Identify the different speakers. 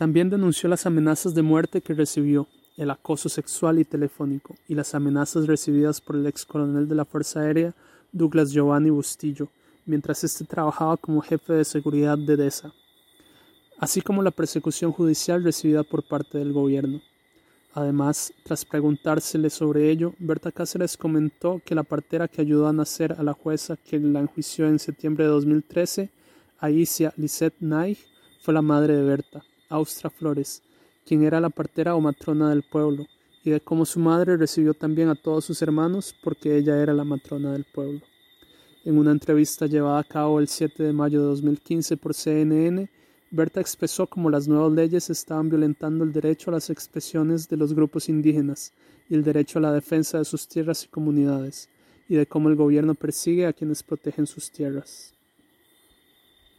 Speaker 1: También denunció las amenazas de muerte que recibió, el acoso sexual y telefónico, y las amenazas recibidas por el ex coronel de la Fuerza Aérea Douglas Giovanni Bustillo, mientras éste trabajaba como jefe de seguridad de DESA, así como la persecución judicial recibida por parte del gobierno. Además, tras preguntársele sobre ello, Berta Cáceres comentó que la partera que ayudó a nacer a la jueza que la enjuició en septiembre de 2013, Aicia Lisette Naig, fue la madre de Berta, Austra Flores, quien era la partera o matrona del pueblo, y de cómo su madre recibió también a todos sus hermanos porque ella era la matrona del pueblo. En una entrevista llevada a cabo el 7 de mayo de 2015 por CNN, Berta expresó cómo las nuevas leyes estaban violentando el derecho a las expresiones de los grupos indígenas y el derecho a la defensa de sus tierras y comunidades, y de cómo el gobierno persigue a quienes protegen sus tierras.